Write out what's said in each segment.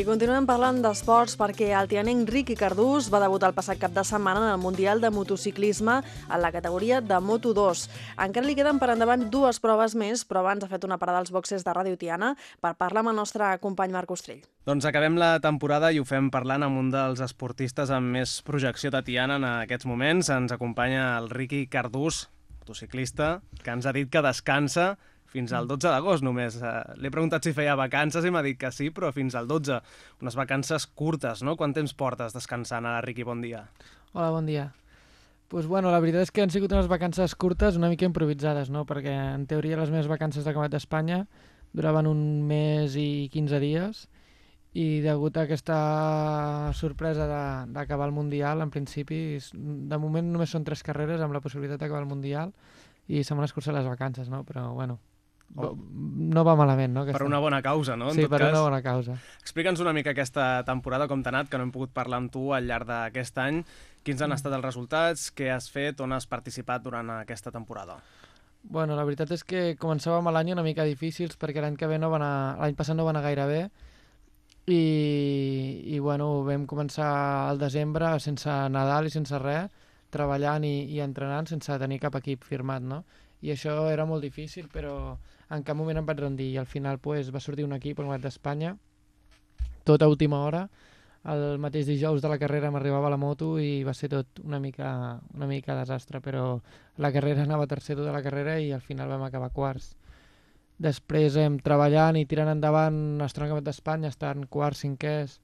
I continuem parlant d'esports perquè el tianenc Riqui Cardús va debutar el passat cap de setmana en el Mundial de Motociclisme en la categoria de Moto2. Encara li queden per endavant dues proves més, però abans ha fet una parada als boxes de Ràdio Tiana per parlar amb el nostre company Marc Ostrell. Doncs acabem la temporada i ho fem parlant amb un dels esportistes amb més projecció de Tiana en aquests moments. Ens acompanya el Riqui Cardús, motociclista, que ens ha dit que descansa fins al 12 d'agost només. Uh, L'he preguntat si feia vacances i m'ha dit que sí, però fins al 12. Unes vacances curtes, no? Quant temps portes descansant a Riqui? Bon dia. Hola, bon dia. Pues bueno, la veritat és que han sigut unes vacances curtes una mica improvisades, no? Perquè en teoria les meves vacances de Camat d'Espanya duraven un mes i 15 dies i degut a aquesta sorpresa d'acabar el Mundial, en principi, de moment només són tres carreres amb la possibilitat d'acabar el Mundial i se m'han escurçat les vacances, no? Però bueno, Oh. no va malament, no? Aquesta... Per una bona causa, no? En sí, tot per cas. una bona causa. Explica'ns una mica aquesta temporada, com t'ha anat, que no hem pogut parlar amb tu al llarg d'aquest any. Quins han estat els resultats? Què has fet? On has participat durant aquesta temporada? Bueno, la veritat és que començàvem l'any una mica difícils perquè l'any que ve no va anar... l'any passat no va anar gaire bé i, i bueno, vam començar al desembre sense Nadal i sense res, treballant i, i entrenant sense tenir cap equip firmat, no? I això era molt difícil, però en cap moment em vaig rendir i al final pues, va sortir un equip Govern d'Espanya tot a última hora el mateix dijous de la carrera m'arribava la moto i va ser tot una mica, una mica desastre, però la carrera anava tercer tota la carrera i al final vam acabar quarts. Després hem treballant i tirant endavant el d'Espanya, estan quarts, cinquers,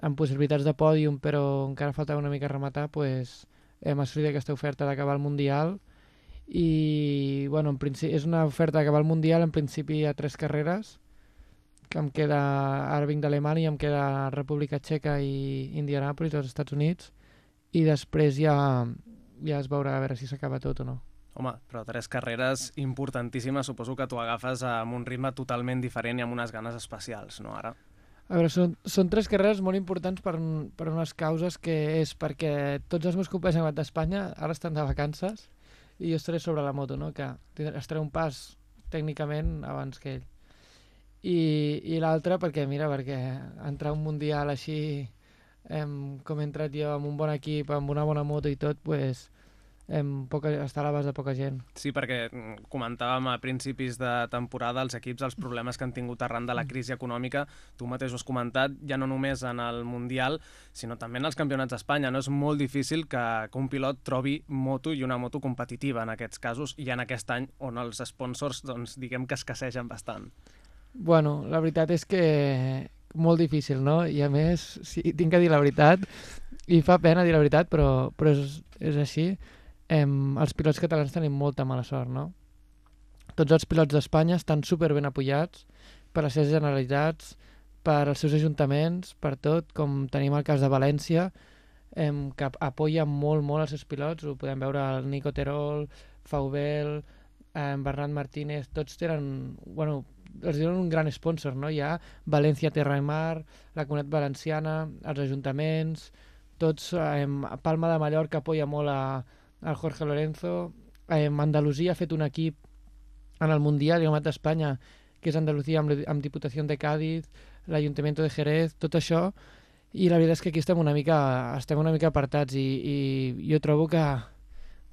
amb possibilitats de pòdium, però encara faltava una mica rematar, pues, hem assolit aquesta oferta d'acabar el Mundial i bueno, en principi, és una oferta que va al Mundial en principi a tres carreres que em queda, ara vinc d'Alemanya em queda República Txeca i Indianapolis als Estats Units i després ja, ja es veurà a veure si s'acaba tot o no. Home, però tres carreres importantíssimes, suposo que tu agafes amb un ritme totalment diferent i amb unes ganes especials, no, ara? A veure, són, són tres carreres molt importants per, per unes causes que és perquè tots els meus companys d'Espanya ara estan de vacances i jo estaré sobre la moto, no? que estaré un pas tècnicament abans que ell. I, i l'altre perquè, mira, perquè entrar un mundial així em, com he entrat jo amb un bon equip, amb una bona moto i tot, pues, em, poca, està a l'abast de poca gent. Sí, perquè mm, comentàvem a principis de temporada els equips, els problemes que han tingut arran de la mm. crisi econòmica, tu mateix ho has comentat, ja no només en el Mundial, sinó també en els campionats d'Espanya. No és molt difícil que, que un pilot trobi moto i una moto competitiva en aquests casos, i en aquest any on els sponsors, doncs, diguem que escassegen bastant. Bueno, la veritat és que molt difícil, no? I a més, sí, tinc que dir la veritat, i fa pena dir la veritat, però, però és, és així em, els pilots catalans tenim molta mala sort, no? Tots els pilots d'Espanya estan super ben apoyats per les seves generalitats, per els seus ajuntaments, per tot, com tenim el cas de València, em, que apoya molt, molt els seus pilots, ho podem veure el Nico Terol, Faubel, em, Bernat Martínez, tots tenen, bueno, els diuen un gran sponsor, no? Hi ha València Terra i Mar, la Comunitat Valenciana, els ajuntaments, tots, em, Palma de Mallorca apoya molt a, el Jorge Lorenzo. Eh, Andalusia ha fet un equip en el Mundial i el d'Espanya, que és Andalusia amb, amb Diputació de Cádiz, l'Ajuntament de Jerez, tot això, i la veritat és que aquí estem una mica, estem una mica apartats i, i jo trobo que,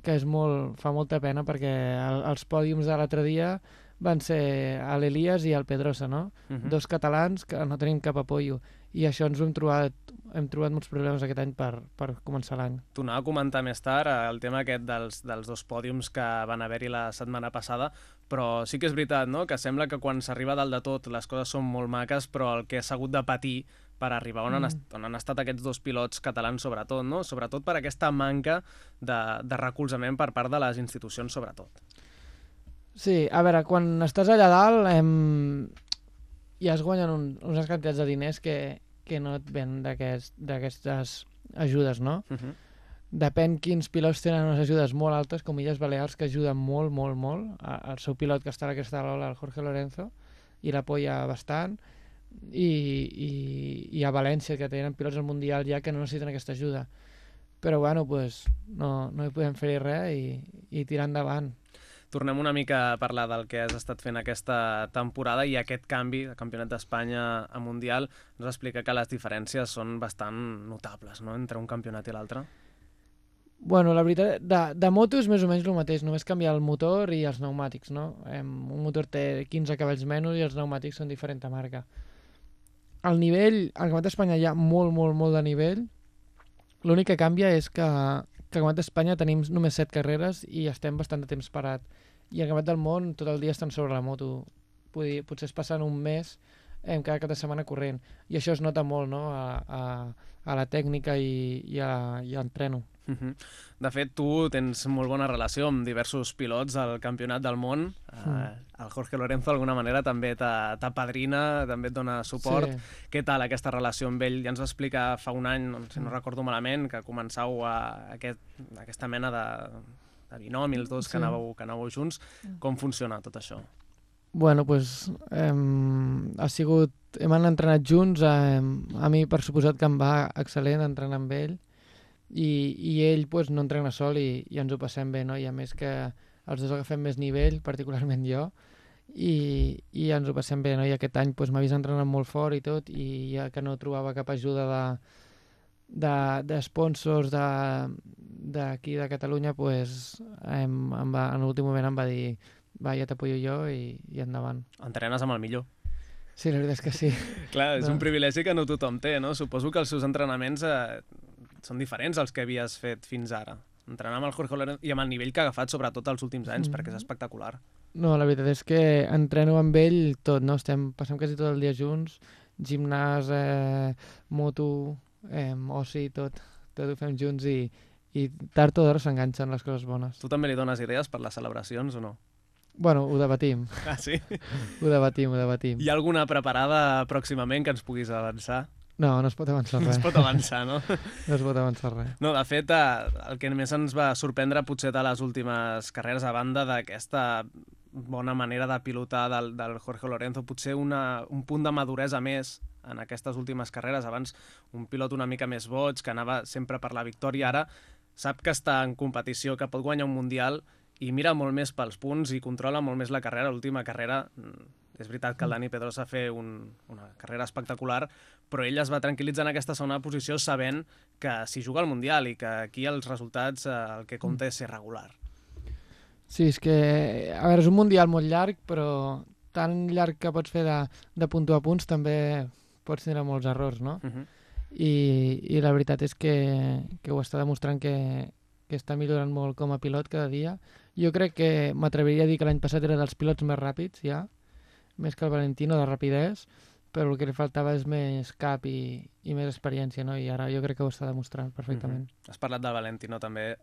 que és molt, fa molta pena perquè el, els pòdiums de l'altre dia van ser l'Elias i el Pedrosa, no? Uh mhm. -huh. Dos catalans que no tenim cap apoyo. I això ens ho hem trobat, hem trobat molts problemes aquest any per, per començar l'any. Tu anava a comentar més tard eh, el tema aquest dels, dels dos pòdiums que van haver-hi la setmana passada, però sí que és veritat, no?, que sembla que quan s'arriba dalt de tot les coses són molt maques, però el que s'ha hagut de patir per arribar on, mm. han, on han estat aquests dos pilots catalans sobretot, no? Sobretot per aquesta manca de, de recolzament per part de les institucions sobretot. Sí, a veure, quan estàs allà dalt em... ja es guanyen un, unes quantitats de diners que, que no et ven d'aquestes ajudes, no? Uh mhm. -huh. Depèn quins pilots tenen unes ajudes molt altes, com Illes Balears, que ajuden molt, molt, molt. El seu pilot que està a aquesta lola, el Jorge Lorenzo, i l'apoya bastant. I, i, i a València, que tenen pilots al Mundial ja que no necessiten aquesta ajuda. Però bueno, pues, no, no hi podem fer res i, i tirar endavant. Tornem una mica a parlar del que has estat fent aquesta temporada i aquest canvi de Campionat d'Espanya a Mundial ens explica que les diferències són bastant notables no? entre un campionat i l'altre. Bueno, la veritat, de, de moto és més o menys el mateix, només canviar el motor i els pneumàtics, no? Em, un motor té 15 cavalls menys i els pneumàtics són diferent de marca. El nivell, al Campionat d'Espanya hi ha molt, molt, molt de nivell. L'únic que canvia és que, que al Campionat d'Espanya tenim només 7 carreres i estem bastant de temps parat. I al Campionat del Món tot el dia estan sobre la moto. Dir, potser es passen un mes eh, cada cap de setmana corrent. I això es nota molt, no?, a, a, a la tècnica i, i, a, i a l'entreno. Uh -huh. De fet, tu tens molt bona relació amb diversos pilots al Campionat del Món. Mm. Uh, el Jorge Lorenzo, d'alguna manera, també t'apadrina, també et dona suport. Sí. Què tal aquesta relació amb ell? Ja ens va explicar fa un any, si no recordo malament, que començau a aquest, aquesta mena de, de binomi, els dos sí. que, anàveu, que anàveu junts. Com funciona tot això? Bueno, pues, hem, ha sigut... Hem entrenat junts, eh, a mi per suposat que em va excel·lent entrenar amb ell, i, i ell pues, no entrena sol i, i ens ho passem bé, no? i a més que els dos agafem més nivell, particularment jo, i, i ens ho passem bé, no? i aquest any pues, m'ha vist entrenant molt fort i tot, i ja que no trobava cap ajuda de, de, de sponsors d'aquí de, de Catalunya, pues, em, em va, en l'últim moment em va dir va, ja t'apoyo jo i, i endavant. Entrenes amb el millor. Sí, la veritat és que sí. Clar, és no. un privilegi que no tothom té, no? Suposo que els seus entrenaments eh, són diferents als que havies fet fins ara. Entrenar amb el Jorge Lorenzo i amb el nivell que ha agafat, sobretot els últims anys, mm. perquè és espectacular. No, la veritat és que entreno amb ell tot, no? Estem, passem quasi tot el dia junts, gimnàs, eh, moto, eh, oci, tot. Tot ho fem junts i, i tard o d'hora s'enganxen les coses bones. Tu també li dones idees per les celebracions o no? Bueno, ho debatim. Ah, sí? ho debatim, ho debatim. Hi ha alguna preparada pròximament que ens puguis avançar? No, no es pot avançar res. No es pot avançar, no? no es pot avançar res. No, de fet, eh, el que més ens va sorprendre potser de les últimes carreres, a banda d'aquesta bona manera de pilotar del, del Jorge Lorenzo, potser una, un punt de maduresa més en aquestes últimes carreres. Abans, un pilot una mica més boig, que anava sempre per la victòria, ara sap que està en competició, que pot guanyar un Mundial i mira molt més pels punts i controla molt més la carrera. L'última carrera mm, és veritat que el Dani Pedrosa fer un, una carrera espectacular, però ell es va tranquil·litzar en aquesta segona posició sabent que si juga al Mundial i que aquí els resultats eh, el que compta és ser regular. Sí, és que, a veure, és un Mundial molt llarg, però tan llarg que pots fer de, de puntuar punts també pots tenir molts errors, no? Uh -huh. I, I la veritat és que, que ho està demostrant que, que està millorant molt com a pilot cada dia. Jo crec que m'atreviria a dir que l'any passat era dels pilots més ràpids, ja, més que el Valentino de rapidesa, però el que li faltava és més cap i, i més experiència, no? I ara jo crec que ho està demostrant perfectament. Mm -hmm. Has parlat del Valentino també,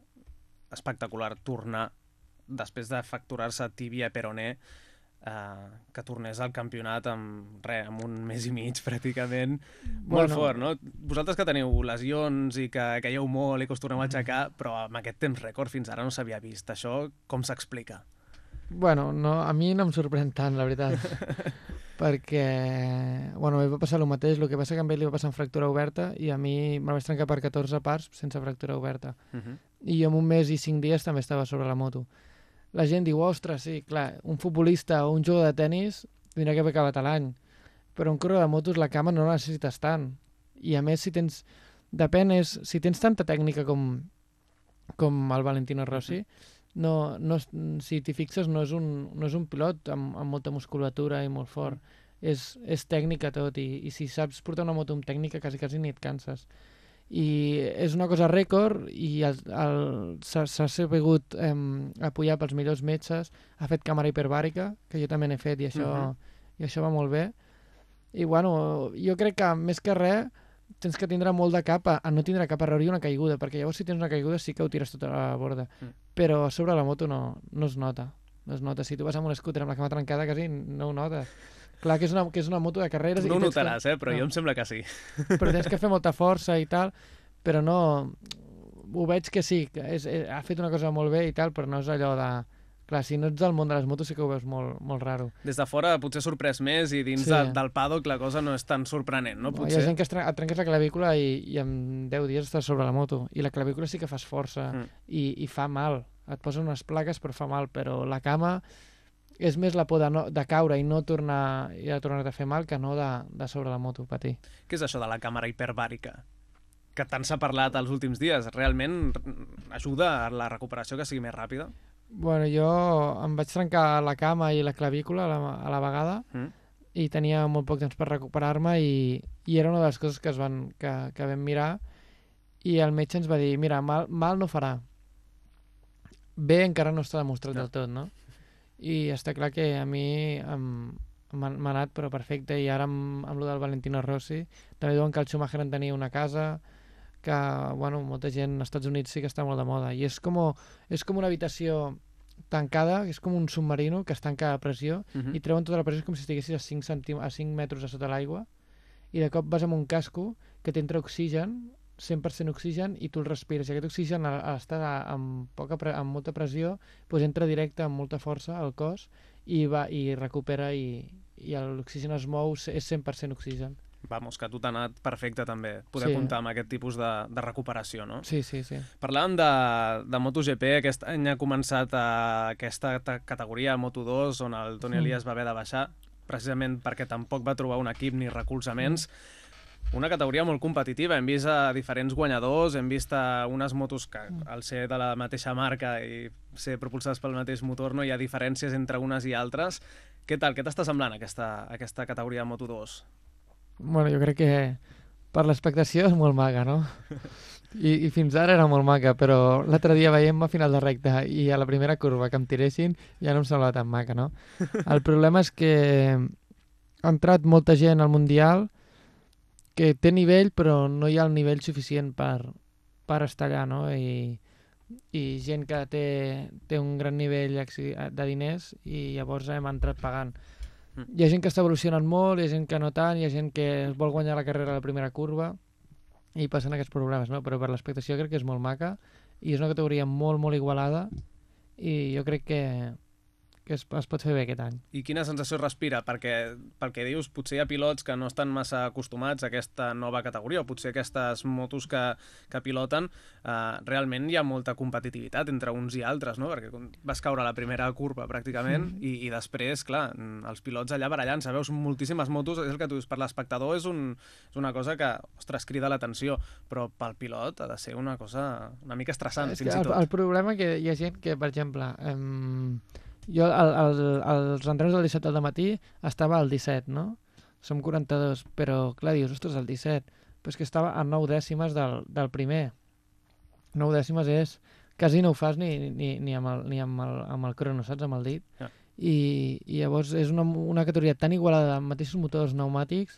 espectacular tornar després de facturar-se tibia peroné eh, que tornés al campionat amb, re, amb un mes i mig pràcticament molt bueno. fort, no? Vosaltres que teniu lesions i que caieu molt i que us torneu a aixecar, però amb aquest temps rècord fins ara no s'havia vist. Això com s'explica? Bueno, no, a mi no em sorprèn tant, la veritat. perquè, bueno, mi va passar el mateix, el que passa que a ell li va passar amb fractura oberta i a mi me vaig trencar per 14 parts sense fractura oberta. Uh -huh. I jo en un mes i cinc dies també estava sobre la moto. La gent diu, ostres, sí, clar, un futbolista o un jugador de tennis tindrà que haver acabat l'any, però un corredor de motos la cama no la necessites tant. I a més, si tens... Depèn, és, si tens tanta tècnica com, com el Valentino Rossi, uh -huh no, no, si t'hi fixes, no és un, no és un pilot amb, amb molta musculatura i molt fort. Mm. És, és tècnica tot, i, i si saps portar una moto amb tècnica, quasi, quasi ni et canses. I és una cosa rècord i s'ha sabut eh, apoyar pels millors metges, ha fet càmera hiperbàrica, que jo també n'he fet i això, uh mm-hmm. -huh. i això va molt bé. I bueno, jo crec que més que res tens que tindre molt de cap a, a no tindre cap error i una caiguda, perquè llavors si tens una caiguda sí que ho tires tota la borda, mm. però sobre la moto no, no es nota. No es nota. Si tu vas amb un scooter amb la cama trencada, quasi no ho notes. Clar que és una, que és una moto de carreres... No ho notaràs, que... eh? però no. jo em sembla que sí. Però tens que fer molta força i tal, però no... Ho veig que sí, que és, és, ha fet una cosa molt bé i tal, però no és allò de Clar, si no ets del món de les motos sí que ho veus molt, molt raro. Des de fora potser sorprès més i dins sí. del, del paddock la cosa no és tan sorprenent, no? Potser... Hi ha gent que et trenques la clavícula i, i en 10 dies estàs sobre la moto. I la clavícula sí que fas força mm. i, i fa mal. et posen unes plaques però fa mal, però la cama és més la por de, no, de caure i no tornar i a tornar a fer mal que no de, de sobre la moto patir. Què és això de la càmera hiperbàrica? Que tant s'ha parlat els últims dies. Realment ajuda a la recuperació que sigui més ràpida? Bueno, jo em vaig trencar la cama i la clavícula a la, a la vegada Mm. i tenia molt poc temps per recuperar-me i, i era una de les coses que, es van, que, que vam mirar i el metge ens va dir, mira, mal, mal no farà. Bé encara no està demostrat Ja. del tot, no? I està clar que a mi m'ha anat però perfecte i ara amb, amb lo del Valentino Rossi també diuen que el Schumacher en tenia una casa que, bueno, molta gent als Estats Units sí que està molt de moda i és com, és com una habitació tancada, és com un submarino que es tanca a pressió Uh -huh. i treuen tota la pressió com si estiguessis a 5, centim a 5 metres a sota l'aigua i de cop vas amb un casco que t'entra oxigen 100% oxigen i tu el respires i aquest oxigen al, al estar a- amb, poca, pre- amb molta pressió doncs entra directe amb molta força al cos i, va, i recupera i, i l'oxigen es mou, és 100% oxigen Vamos, que a tu t'ha anat perfecte també poder Sí. comptar amb aquest tipus de, de recuperació, no? sí, sí, sí Parlàvem de, de MotoGP, aquest any ha començat uh, aquesta ta- categoria Moto2 on el Toni Mm. Elias va haver de baixar precisament perquè tampoc va trobar un equip ni recolzaments. Una categoria molt competitiva, hem vist a diferents guanyadors, hem vist a unes motos que al ser de la mateixa marca i ser propulsades pel mateix motor no hi ha diferències entre unes i altres. Què tal? Què t'està semblant aquesta, aquesta categoria Moto2? Bueno, jo crec que per l'expectació és molt maca, no? I, I fins ara era molt maca, però l'altre dia veiem a final de recta i a la primera curva que em tiressin ja no em semblava tan maca, no? El problema és que ha entrat molta gent al Mundial que té nivell però no hi ha el nivell suficient per, per estar allà, no? I, i gent que té, té un gran nivell de diners i llavors hem entrat pagant. Hi ha gent que està evolucionant molt, hi ha gent que no tant, hi ha gent que es vol guanyar la carrera a la primera curva i passen aquests problemes, no? Però per l'expectació crec que és molt maca i és una categoria molt, molt igualada i jo crec que, que es, es pot fer bé aquest any. I quina sensació respira? Perquè, pel que dius, potser hi ha pilots que no estan massa acostumats a aquesta nova categoria, o potser aquestes motos que, que piloten, eh, realment hi ha molta competitivitat entre uns i altres, no? Perquè vas caure a la primera curva, pràcticament, Mm. i, i després, clar, els pilots allà barallant-se, veus moltíssimes motos, és el que tu dius, per l'espectador és, un, és una cosa que, ostres, crida l'atenció, però pel pilot ha de ser una cosa una mica estressant, és que fins i el, tot. el problema que hi ha gent que, per exemple, em, jo el, el, els entrenos del 17 al matí estava al 17, no? Som 42, però clar, dius, ostres, el 17, però és que estava a 9 dècimes del, del primer. 9 dècimes és... Quasi no ho fas ni, ni, ni, amb, el, ni amb, el, amb el crono, saps? Amb el dit. Ja. I, I llavors és una, una categoria tan igualada amb mateixos motors pneumàtics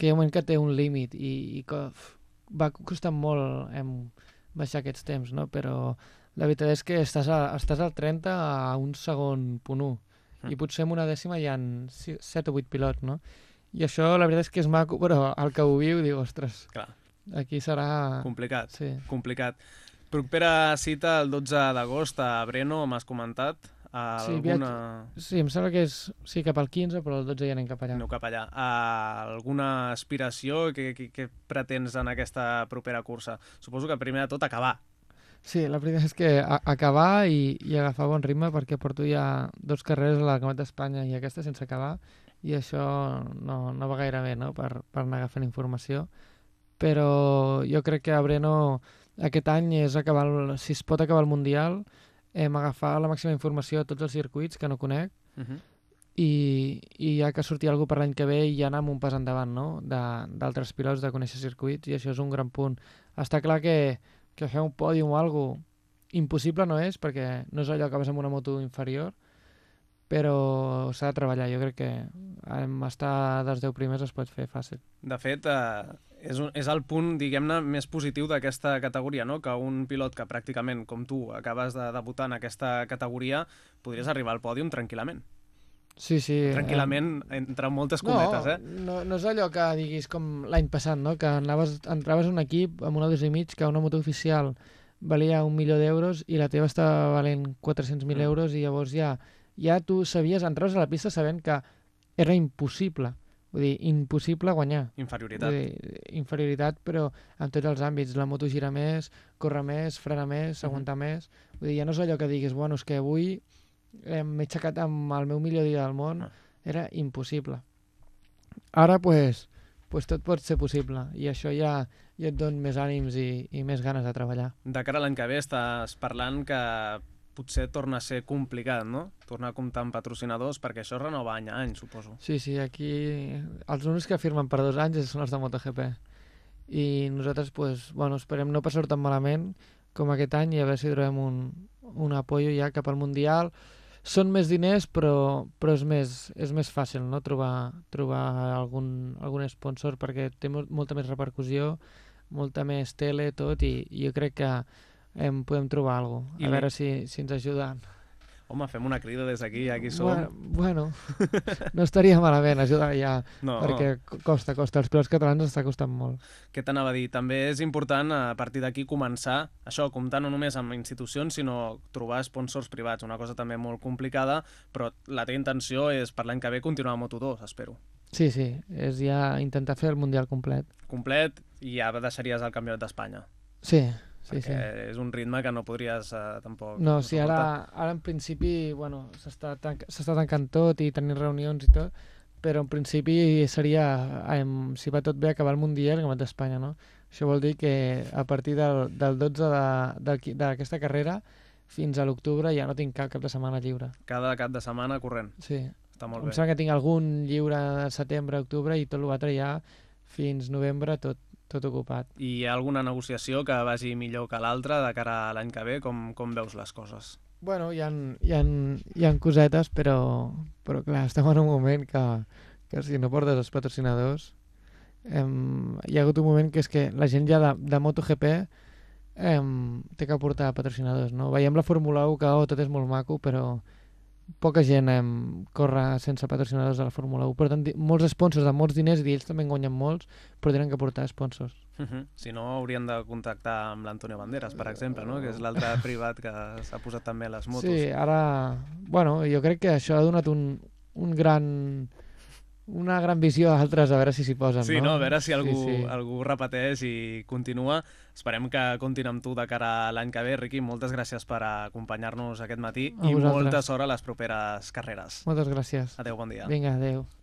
que hi ha un moment que té un límit i, i que va costar molt em, baixar aquests temps, no? Però la veritat és que estàs, a, estàs al 30 a un segon punt 1 Mm. i potser en una dècima hi ha 7 o 8 pilots, no? I això la veritat és que és maco, però el que ho viu diu, ostres, Clar, aquí serà... complicat. Sí. complicat. Propera cita el 12 d'agost a Breno, m'has comentat. Sí, Alguna... Sí, em sembla que és sí, cap al 15, però el 12 ja anem cap allà. Aneu cap allà. Uh, alguna aspiració? Què, què, què pretens en aquesta propera cursa? Suposo que primer de tot acabar. Sí, la veritat és que a acabar i, i agafar bon ritme perquè porto ja dos carreres a la Campionat d'Espanya i aquesta sense acabar i això no, no va gaire bé no? per, per anar agafant informació però jo crec que a Breno aquest any és acabar el, si es pot acabar el Mundial hem agafar la màxima informació a tots els circuits que no conec Uh -huh. i, i ja que surti algú per l'any que ve i ja anar amb un pas endavant no? D'altres pilots de conèixer circuits i això és un gran punt. Està clar que, que fer un pòdium o alguna impossible no és perquè no és allò que vas amb una moto inferior però s'ha de treballar. Jo crec que amb estar dels 10 primers es pot fer fàcil. De fet, eh, és, un, és el punt, diguem-ne, més positiu d'aquesta categoria, no? que un pilot que pràcticament, com tu, acabes de debutar en aquesta categoria, podries arribar al pòdium tranquil·lament. Sí, sí. eh, Tranquil·lament, entre moltes cometes, no, eh? No, no és allò que diguis com l'any passat, no? que anaves, entraves un equip amb una dos i mig que una moto oficial valia un milió d'euros i la teva estava valent 400.000 Mm. euros i llavors ja, ja tu sabies, entraves a la pista sabent que era impossible, vull dir, impossible guanyar. Inferioritat. Vull dir, inferioritat, però en tots els àmbits. La moto gira més, corre més, frena més, s'aguanta més. Vull dir, ja no és allò que diguis, bueno, és que avui eh, m'he aixecat amb el meu millor dia del món, Ah. era impossible. Ara, pues, pues tot pot ser possible i això ja, ja et dona més ànims i, i més ganes de treballar. De cara a l'any que ve estàs parlant que potser torna a ser complicat, no? Tornar a comptar amb patrocinadors, perquè això es renova any a any, suposo. Sí, sí, aquí els únics que firmen per dos anys són els de MotoGP. I nosaltres, pues, bueno, esperem no passar tan malament com aquest any i a veure si trobem un, un apoyo ja cap al Mundial. Són més diners, però, però és, més, és més fàcil no? trobar, trobar algun, algun sponsor perquè té mol, molta més repercussió, molta més tele, tot, i, i jo crec que em podem trobar alguna cosa. I A li- veure si, si ens ajuden. Home, fem una crida des d'aquí, ja qui som. Bueno, bueno, no estaria malament ajudar ja, no, perquè co- costa, costa. Els pilots catalans està costant molt. què t'anava a dir? També és important a partir d'aquí començar, això, comptar no només amb institucions, sinó trobar sponsors privats, una cosa també molt complicada, però la teva intenció és per l'any que ve continuar a Moto2, espero. Sí, sí, és ja intentar fer el Mundial complet. Complet i ja deixaries el Campionat d'Espanya. Sí, perquè sí. és un ritme que no podries eh, tampoc... No, sí, ara, ara en principi, bueno, s'està tanc tancant tot i tenint reunions i tot, però en principi seria, em, si va tot bé, acabar el Mundial i el Campionat d'Espanya, no? Això vol dir que a partir del, del 12 de- del qui- d'aquesta carrera fins a l'octubre ja no tinc cap cap de setmana lliure. Cada cap de setmana corrent. Sí, Està molt em bé. sembla que tinc algun lliure de setembre, octubre i tot l'altre ja fins novembre tot, tot ocupat. I hi ha alguna negociació que vagi millor que l'altra de cara a l'any que ve? Com, com veus les coses? Bueno, hi ha, hi ha, hi ha cosetes, però, però clar, estem en un moment que, que si no portes els patrocinadors... Em, hi ha hagut un moment que és que la gent ja de, de MotoGP em, té que portar patrocinadors, no? Veiem la Fórmula 1 que oh, tot és molt maco, però poca gent em, corre sense patrocinadors a la Fórmula 1. Per tant, molts sponsors de molts diners i ells també en guanyen molts, però tenen que portar sponsors. Uh -huh. Si no, haurien de contactar amb l'Antonio Banderas, per exemple, no? que és l'altre privat que s'ha posat també a les motos. Sí, ara... Bueno, jo crec que això ha donat un, un gran una gran visió a altres, a veure si s'hi posen, Sí, no? no? A veure si algú, Sí, sí. algú repeteix i continua. Esperem que comptin amb tu de cara a l'any que ve. Riqui, moltes gràcies per acompanyar-nos aquest matí A i vosaltres. molta sort a les properes carreres. Moltes gràcies. Adéu, bon dia. Vinga, adeu.